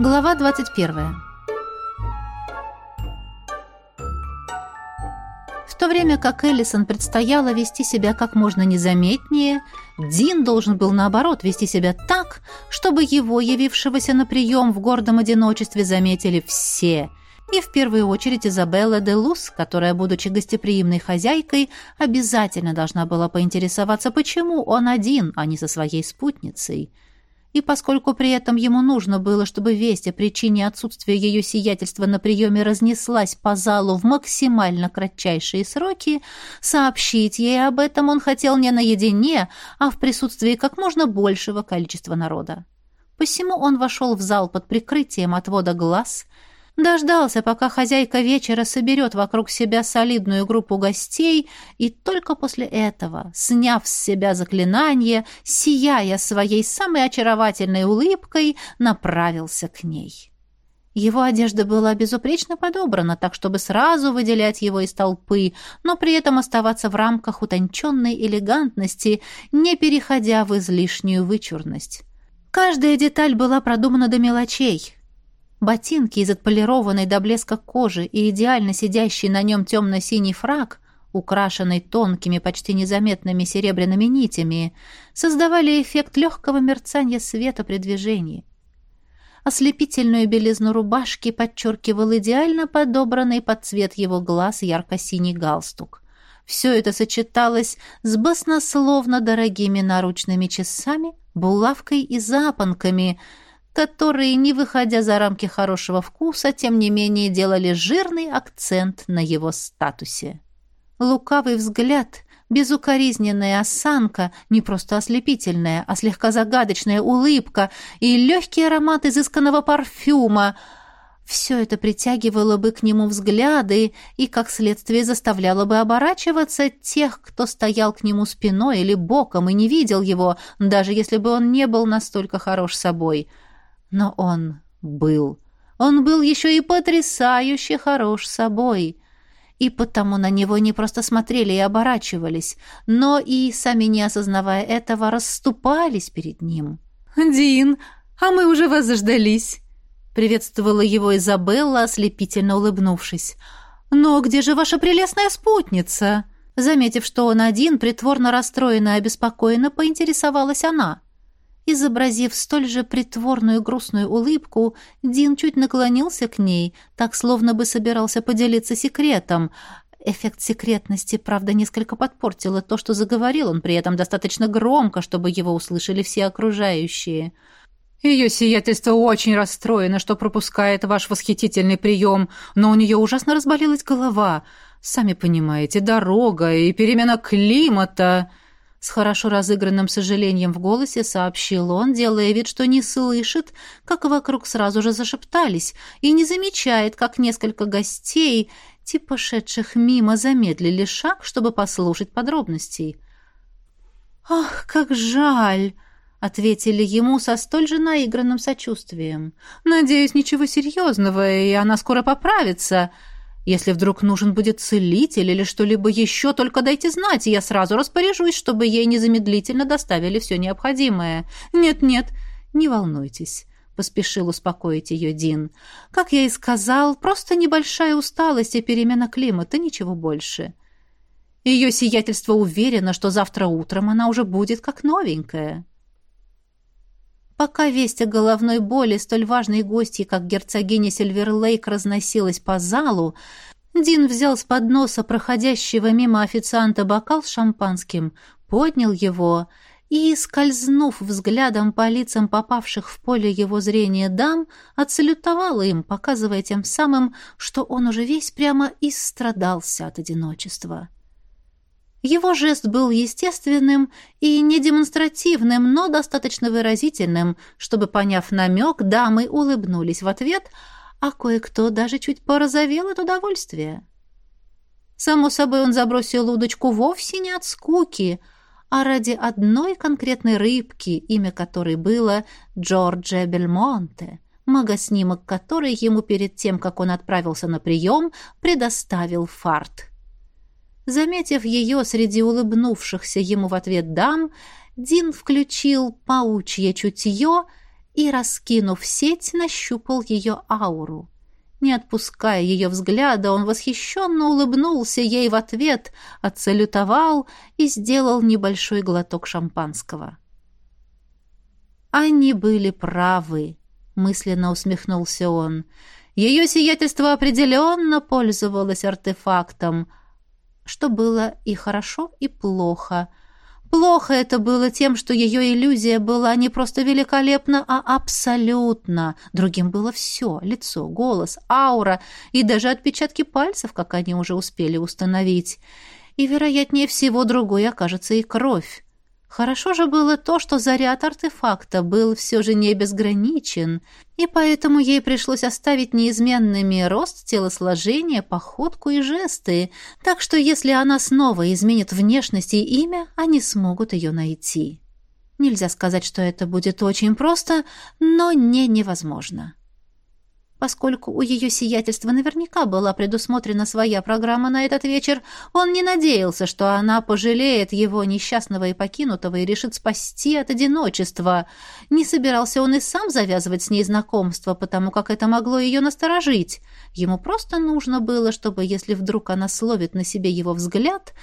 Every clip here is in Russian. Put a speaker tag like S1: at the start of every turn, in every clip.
S1: Глава 21. В то время как Эллисон предстояло вести себя как можно незаметнее, Дин должен был, наоборот, вести себя так, чтобы его, явившегося на прием в гордом одиночестве, заметили все, и в первую очередь Изабелла де Лус, которая, будучи гостеприимной хозяйкой, обязательно должна была поинтересоваться, почему он один, а не со своей спутницей – и поскольку при этом ему нужно было, чтобы весть о причине отсутствия ее сиятельства на приеме разнеслась по залу в максимально кратчайшие сроки, сообщить ей об этом он хотел не наедине, а в присутствии как можно большего количества народа. Посему он вошел в зал под прикрытием отвода глаз – Дождался, пока хозяйка вечера соберет вокруг себя солидную группу гостей, и только после этого, сняв с себя заклинание, сияя своей самой очаровательной улыбкой, направился к ней. Его одежда была безупречно подобрана, так чтобы сразу выделять его из толпы, но при этом оставаться в рамках утонченной элегантности, не переходя в излишнюю вычурность. Каждая деталь была продумана до мелочей — Ботинки из отполированной до блеска кожи и идеально сидящий на нем темно-синий фраг, украшенный тонкими, почти незаметными серебряными нитями, создавали эффект легкого мерцания света при движении. Ослепительную белизну рубашки подчеркивал идеально подобранный под цвет его глаз ярко-синий галстук. Все это сочеталось с баснословно дорогими наручными часами, булавкой и запонками — которые, не выходя за рамки хорошего вкуса, тем не менее делали жирный акцент на его статусе. Лукавый взгляд, безукоризненная осанка, не просто ослепительная, а слегка загадочная улыбка и легкий аромат изысканного парфюма — все это притягивало бы к нему взгляды и, как следствие, заставляло бы оборачиваться тех, кто стоял к нему спиной или боком и не видел его, даже если бы он не был настолько хорош собой — но он был. Он был еще и потрясающе хорош собой. И потому на него не просто смотрели и оборачивались, но и, сами не осознавая этого, расступались перед ним.
S2: «Дин, а мы уже вас заждались!» Приветствовала его Изабелла, ослепительно улыбнувшись. «Но где же ваша прелестная спутница?» Заметив, что он один, притворно расстроена и обеспокоена, поинтересовалась она. Изобразив столь же притворную грустную улыбку, Дин чуть наклонился к ней, так словно бы собирался поделиться секретом. Эффект секретности, правда, несколько подпортило то, что заговорил он при этом достаточно громко, чтобы его услышали все окружающие.
S3: «Ее сиятельство очень расстроено, что пропускает ваш восхитительный прием, но у нее ужасно разболелась голова. Сами понимаете, дорога и перемена климата...» С хорошо разыгранным сожалением в голосе сообщил он, делая вид, что не слышит, как вокруг сразу же зашептались, и не замечает, как несколько гостей, типа шедших мимо, замедлили шаг, чтобы послушать подробностей. «Ах, как жаль!» — ответили ему со столь же наигранным сочувствием. «Надеюсь, ничего серьезного, и она скоро поправится». Если вдруг нужен будет целитель или что-либо еще, только дайте знать, и я сразу распоряжусь, чтобы ей незамедлительно доставили все необходимое. Нет-нет, не волнуйтесь. Поспешил успокоить ее Дин. Как я и сказал, просто небольшая усталость и перемена климата, ничего больше. Ее сиятельство уверено, что завтра утром она уже будет как новенькая. Пока весть о головной боли столь важной гости, как герцогиня Сильверлейк, разносилась по залу, Дин взял с подноса проходящего мимо официанта бокал с шампанским, поднял его и, скользнув взглядом по лицам попавших в поле его зрения дам, отсалютовал им, показывая тем самым, что он уже весь прямо истрадался от одиночества. Его жест был естественным и не демонстративным, но достаточно выразительным, чтобы, поняв намек, дамы улыбнулись в ответ, а кое-кто даже чуть порозовел от удовольствия. Само собой, он забросил удочку вовсе не от скуки, а ради одной конкретной рыбки, имя которой было Джорджия Бельмонте, магоснимок которой ему перед тем, как он отправился на прием, предоставил фарт. Заметив ее среди улыбнувшихся ему в ответ дам, Дин включил паучье чутье
S1: и, раскинув сеть, нащупал ее ауру. Не отпуская ее взгляда, он восхищенно улыбнулся ей в ответ, отсалютовал и сделал небольшой глоток шампанского. «Они были правы», — мысленно усмехнулся он. «Ее сиятельство определенно пользовалось артефактом, что было и хорошо, и плохо. Плохо это было тем, что ее иллюзия была не просто великолепна, а абсолютно. Другим было все — лицо, голос, аура и даже отпечатки пальцев, как они уже успели установить. И, вероятнее всего, другой окажется и кровь. Хорошо же было то, что заряд артефакта был все же не безграничен, и поэтому ей пришлось оставить неизменными рост телосложения, походку и жесты, так что если она снова изменит внешность и имя, они смогут ее найти. Нельзя сказать, что это будет очень просто, но не невозможно. Поскольку у ее сиятельства наверняка была предусмотрена своя программа на этот вечер, он не надеялся, что она пожалеет его несчастного и покинутого и решит спасти от одиночества. Не собирался он и сам завязывать с ней знакомство, потому как это могло ее насторожить. Ему просто нужно было, чтобы, если вдруг она словит на себе его взгляд,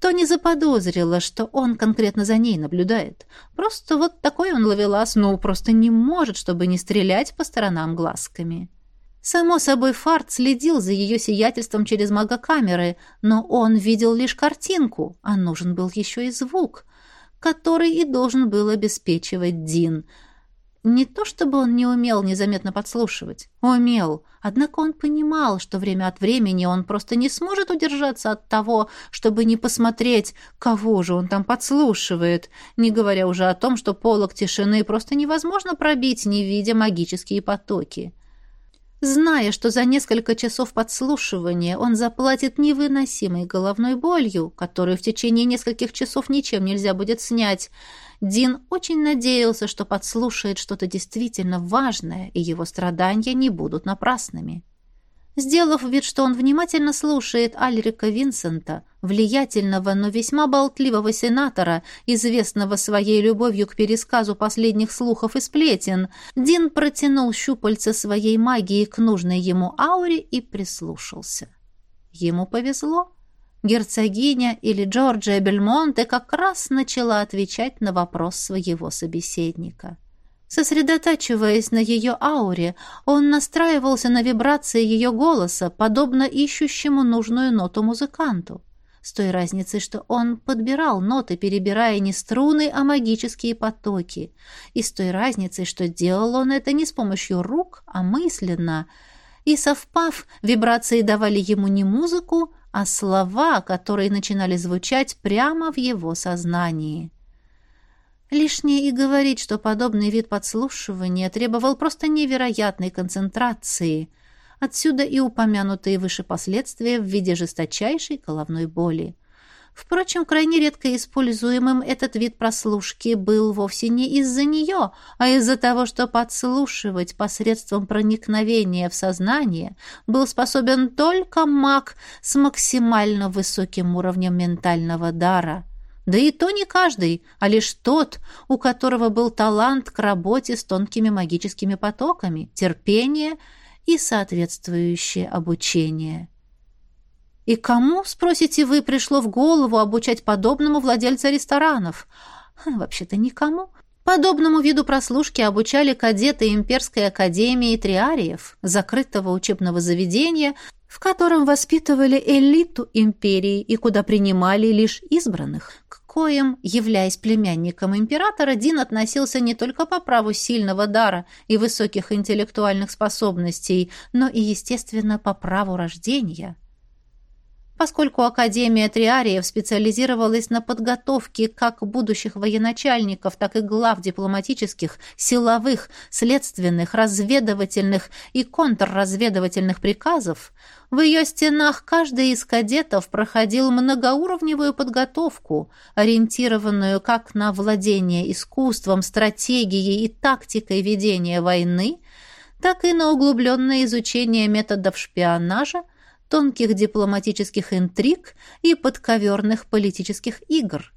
S1: то не заподозрила, что он конкретно за ней наблюдает. Просто вот такой он ловелас, ну, просто не может, чтобы не стрелять по сторонам глазками. Само собой, Фарт следил за ее сиятельством через магокамеры, но он видел лишь картинку, а нужен был еще и звук, который и должен был обеспечивать Дин. Не то чтобы он не умел незаметно подслушивать, умел, однако он понимал, что время от времени он просто не сможет удержаться от того, чтобы не посмотреть, кого же он там подслушивает, не говоря уже о том, что полог тишины просто невозможно пробить, не видя магические потоки. Зная, что за несколько часов подслушивания он заплатит невыносимой головной болью, которую в течение нескольких часов ничем нельзя будет снять, Дин очень надеялся, что подслушает что-то действительно важное, и его страдания не будут напрасными. Сделав вид, что он внимательно слушает Альрика Винсента, влиятельного, но весьма болтливого сенатора, известного своей любовью к пересказу последних слухов и сплетен, Дин протянул щупальца своей магии к нужной ему ауре и прислушался. Ему повезло. Герцогиня или Джорджия Бельмонте как раз начала отвечать на вопрос своего собеседника. — Сосредотачиваясь на ее ауре, он настраивался на вибрации ее голоса, подобно ищущему нужную ноту музыканту. С той разницей, что он подбирал ноты, перебирая не струны, а магические потоки. И с той разницей, что делал он это не с помощью рук, а мысленно. И совпав, вибрации давали ему не музыку, а слова, которые начинали звучать прямо в его сознании. Лишнее и говорить, что подобный вид подслушивания требовал просто невероятной концентрации. Отсюда и упомянутые выше последствия в виде жесточайшей головной боли. Впрочем, крайне редко используемым этот вид прослушки был вовсе не из-за нее, а из-за того, что подслушивать посредством проникновения в сознание был способен только маг с максимально высоким уровнем ментального дара – да и то не каждый, а лишь тот, у которого был талант к работе с тонкими магическими потоками, терпение и соответствующее обучение. И кому, спросите вы, пришло в голову обучать подобному владельца ресторанов? Вообще-то никому. Подобному виду прослушки обучали кадеты Имперской академии триариев, закрытого учебного заведения, в котором воспитывали элиту империи и куда принимали лишь избранных коим, являясь племянником императора, Дин относился не только по праву сильного дара и высоких интеллектуальных способностей, но и, естественно, по праву рождения. Поскольку Академия Триариев специализировалась на подготовке как будущих военачальников, так и глав дипломатических, силовых, следственных, разведывательных и контрразведывательных приказов, в ее стенах каждый из кадетов проходил многоуровневую подготовку, ориентированную как на владение искусством, стратегией и тактикой ведения войны, так и на углубленное изучение методов шпионажа, тонких дипломатических интриг и подковерных политических игр.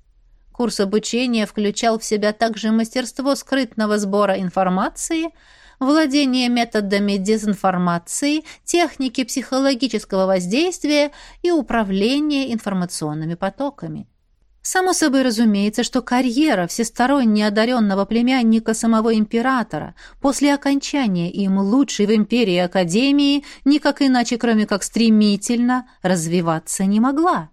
S1: Курс обучения включал в себя также мастерство скрытного сбора информации, владение методами дезинформации, техники психологического воздействия и управление информационными потоками. Само собой разумеется, что карьера всесторонне одаренного племянника самого императора после окончания им лучшей в империи академии никак иначе, кроме как стремительно, развиваться не могла.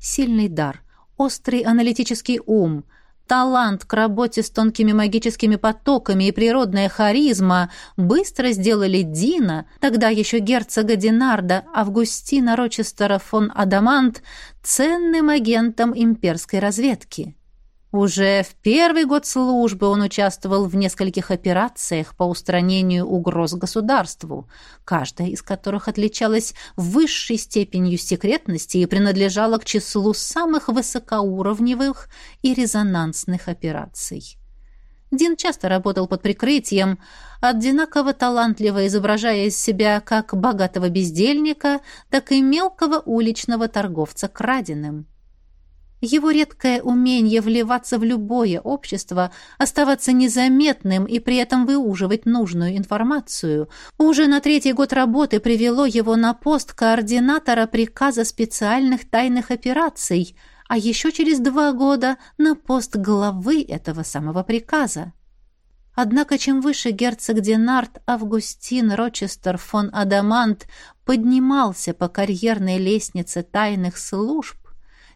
S1: Сильный дар, острый аналитический ум – Талант к работе с тонкими магическими потоками и природная харизма быстро сделали Дина, тогда еще герцога Динарда, Августина Рочестера фон Адамант, ценным агентом имперской разведки. Уже в первый год службы он участвовал в нескольких операциях по устранению угроз государству, каждая из которых отличалась высшей степенью секретности и принадлежала к числу самых высокоуровневых и резонансных операций. Дин часто работал под прикрытием, одинаково талантливо изображая из себя как богатого бездельника, так и мелкого уличного торговца краденым. Его редкое умение вливаться в любое общество, оставаться незаметным и при этом выуживать нужную информацию, уже на третий год работы привело его на пост координатора приказа специальных тайных операций, а еще через два года на пост главы этого самого приказа. Однако чем выше герцог Денарт Августин Рочестер фон Адамант поднимался по карьерной лестнице тайных служб,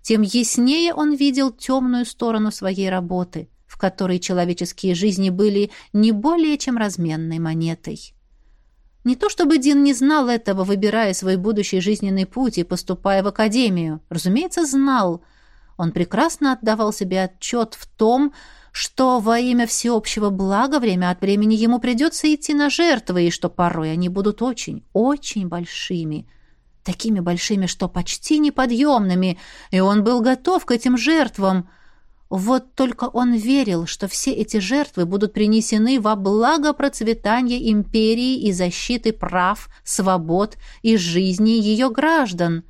S1: тем яснее он видел темную сторону своей работы, в которой человеческие жизни были не более чем разменной монетой. Не то чтобы Дин не знал этого, выбирая свой будущий жизненный путь и поступая в академию. Разумеется, знал. Он прекрасно отдавал себе отчет в том, что во имя всеобщего блага время от времени ему придется идти на жертвы, и что порой они будут очень, очень большими – такими большими, что почти неподъемными, и он был готов к этим жертвам. Вот только он верил, что все эти жертвы будут принесены во благо процветания империи и защиты прав, свобод и жизни ее граждан.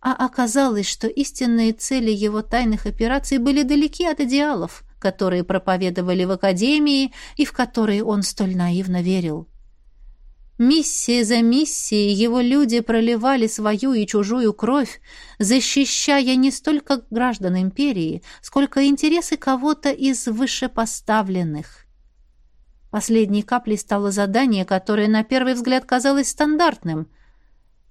S1: А оказалось, что истинные цели его тайных операций были далеки от идеалов, которые проповедовали в Академии и в которые он столь наивно верил. Миссия за миссией его люди проливали свою и чужую кровь, защищая не столько граждан империи, сколько интересы кого-то из вышепоставленных. Последней каплей стало задание, которое на первый взгляд казалось стандартным.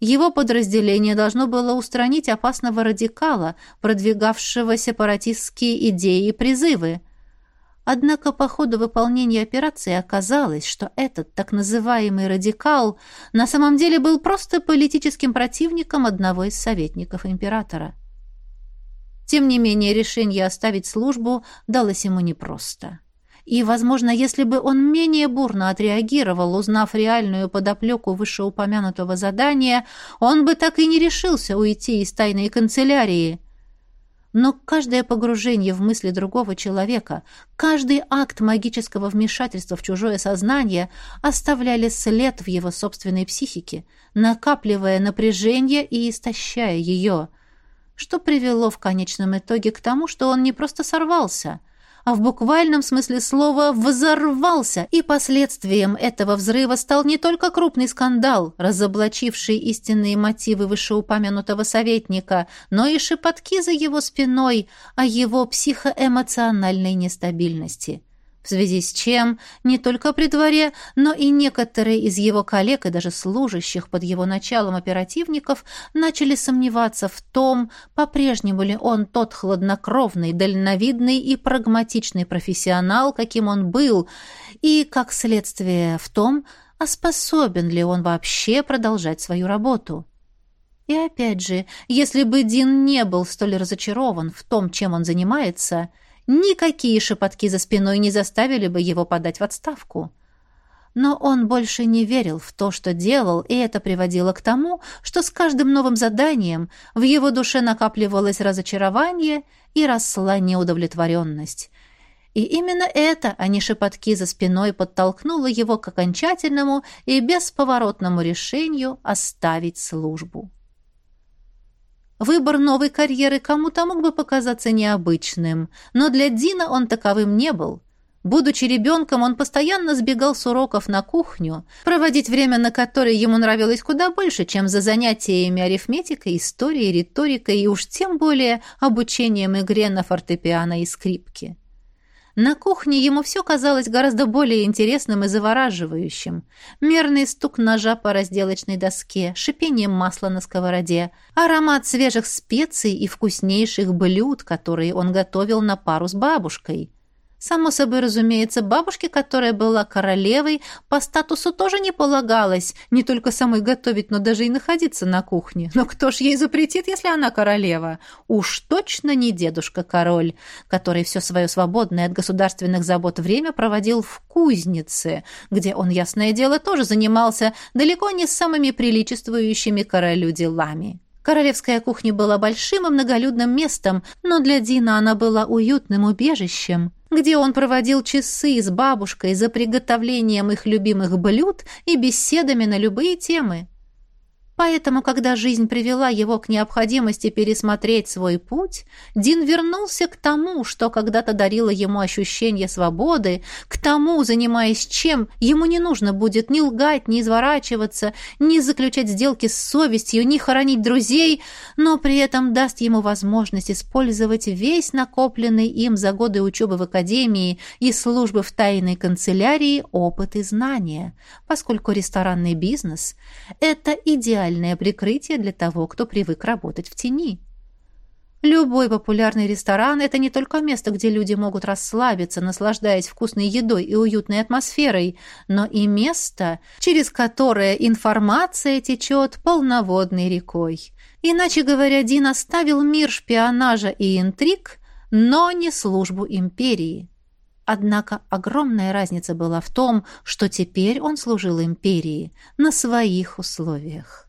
S1: Его подразделение должно было устранить опасного радикала, продвигавшего сепаратистские идеи и призывы. Однако по ходу выполнения операции оказалось, что этот так называемый радикал на самом деле был просто политическим противником одного из советников императора. Тем не менее, решение оставить службу далось ему непросто. И, возможно, если бы он менее бурно отреагировал, узнав реальную подоплеку вышеупомянутого задания, он бы так и не решился уйти из тайной канцелярии – но каждое погружение в мысли другого человека, каждый акт магического вмешательства в чужое сознание оставляли след в его собственной психике, накапливая напряжение и истощая ее, что привело в конечном итоге к тому, что он не просто сорвался, а в буквальном смысле слова взорвался, и последствием этого взрыва стал не только крупный скандал, разоблачивший истинные мотивы вышеупомянутого советника, но и шепотки за его спиной о его психоэмоциональной нестабильности в связи с чем не только при дворе, но и некоторые из его коллег и даже служащих под его началом оперативников начали сомневаться в том, по-прежнему ли он тот хладнокровный, дальновидный и прагматичный профессионал, каким он был, и, как следствие, в том, а способен ли он вообще продолжать свою работу. И опять же, если бы Дин не был столь разочарован в том, чем он занимается – Никакие шепотки за спиной не заставили бы его подать в отставку. Но он больше не верил в то, что делал, и это приводило к тому, что с каждым новым заданием в его душе накапливалось разочарование и росла неудовлетворенность. И именно это, а не шепотки за спиной, подтолкнуло его к окончательному и бесповоротному решению оставить службу. Выбор новой карьеры кому-то мог бы показаться необычным, но для Дина он таковым не был. Будучи ребенком, он постоянно сбегал с уроков на кухню, проводить время на которой ему нравилось куда больше, чем за занятиями арифметикой, историей, риторикой и уж тем более обучением игре на фортепиано и скрипке. На кухне ему все казалось гораздо более интересным и завораживающим. Мерный стук ножа по разделочной доске, шипение масла на сковороде, аромат свежих специй и вкуснейших блюд, которые он готовил на пару с бабушкой – Само собой разумеется, бабушке, которая была королевой, по статусу тоже не полагалось не только самой готовить, но даже и находиться на кухне. Но кто ж ей запретит, если она королева? Уж точно не дедушка-король, который все свое свободное от государственных забот время проводил в кузнице, где он, ясное дело, тоже занимался далеко не самыми приличествующими королю делами. Королевская кухня была большим и многолюдным местом, но для Дина она была уютным убежищем, где он проводил часы с бабушкой за приготовлением их любимых блюд и беседами на любые темы. Поэтому, когда жизнь привела его к необходимости пересмотреть свой путь, Дин вернулся к тому, что когда-то дарило ему ощущение свободы, к тому, занимаясь чем, ему не нужно будет ни лгать, ни изворачиваться, ни заключать сделки с совестью, ни хоронить друзей, но при этом даст ему возможность использовать весь накопленный им за годы учебы в академии и службы в тайной канцелярии опыт и знания, поскольку ресторанный бизнес – это идеальный идеальное прикрытие для того, кто привык работать в тени. Любой популярный ресторан – это не только место, где люди могут расслабиться, наслаждаясь вкусной едой и уютной атмосферой, но и место, через которое информация течет полноводной рекой. Иначе говоря, Дин оставил мир шпионажа и интриг, но не службу империи. Однако огромная разница была в том, что теперь он служил империи на своих условиях.